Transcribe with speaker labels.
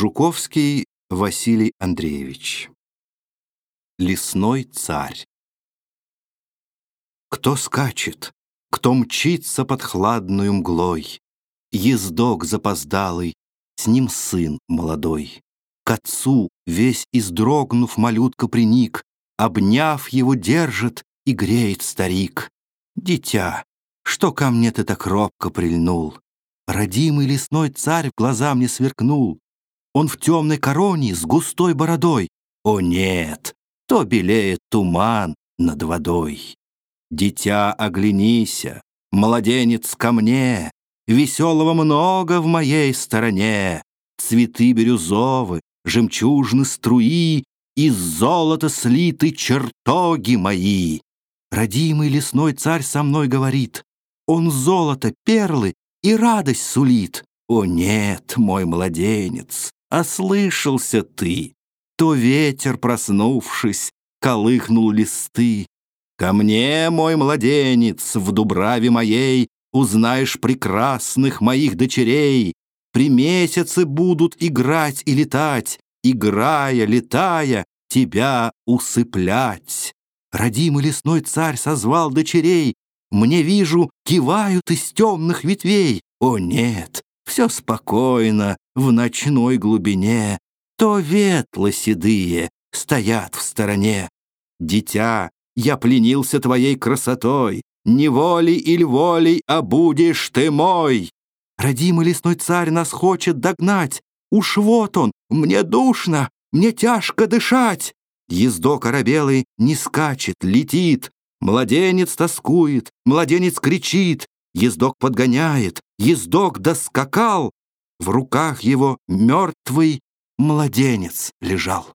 Speaker 1: Жуковский Василий Андреевич Лесной царь Кто скачет, кто мчится под хладную мглой, Ездок запоздалый, с ним сын молодой. К отцу, весь издрогнув, малютка приник, Обняв его, держит и греет старик. Дитя, что ко мне ты так робко прильнул? Родимый лесной царь в глаза мне сверкнул. Он в темной короне с густой бородой. О нет, то белеет туман над водой. Дитя, оглянися, младенец ко мне, Веселого много в моей стороне. Цветы бирюзовы, жемчужны струи, Из золота слиты чертоги мои. Родимый лесной царь со мной говорит, Он золото, перлы и радость сулит. О нет, мой младенец, ослышался ты. То ветер, проснувшись, колыхнул листы. Ко мне, мой младенец, в дубраве моей Узнаешь прекрасных моих дочерей. При месяце будут играть и летать, Играя, летая, тебя усыплять. Родимый лесной царь созвал дочерей, Мне, вижу, кивают из темных ветвей. О нет, все спокойно, в ночной глубине, То ветло седые стоят в стороне. Дитя, я пленился твоей красотой, Не волей или волей, а будешь ты мой. Родимый лесной царь нас хочет догнать. Уж вот он, мне душно, мне тяжко дышать. Ездок оробелый не скачет, летит. Младенец тоскует, младенец кричит. Ездок подгоняет, ездок доскакал, в руках его мертвый младенец лежал.